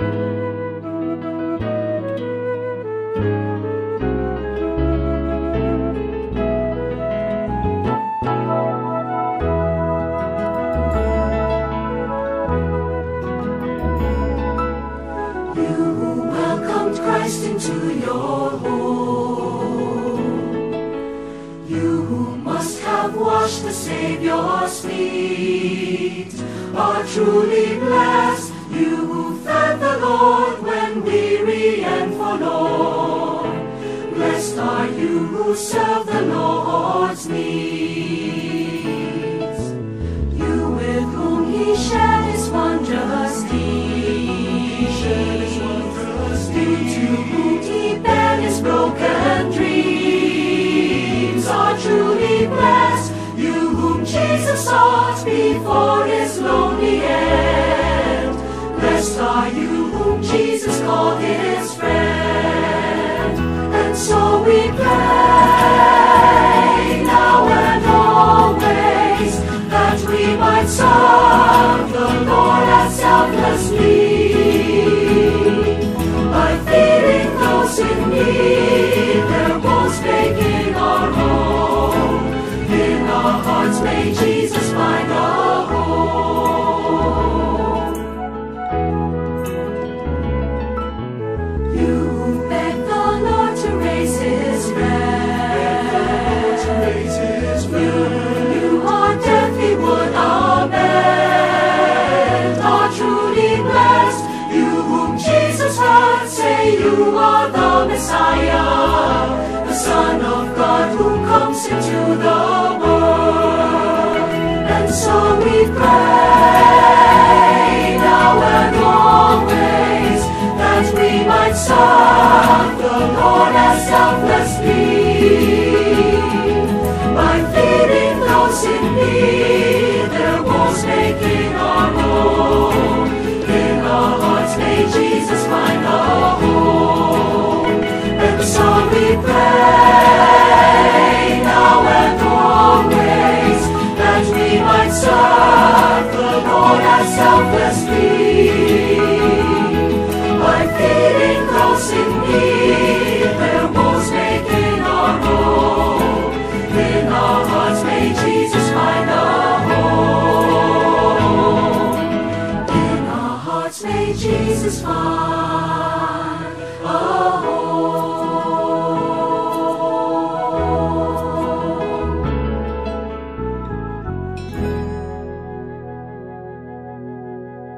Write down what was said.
You who welcomed Christ into your home. You who must have washed the Savior's feet are truly blessed. You who serve the Lord's needs. You with whom he shared his wondrous deeds. You to whom he bare his broken dreams are truly blessed. You whom Jesus sought before his lonely end. Blessed are you whom Jesus called his friend. May Jesus find a home. You beg the Lord to raise His friend. You, you are deaf, He would amend. Are truly blessed. You whom Jesus heard say you are the Messiah, in need, their woes making our own. In our hearts may Jesus find a home. And so we pray now and always that we might serve the Lord selflessly our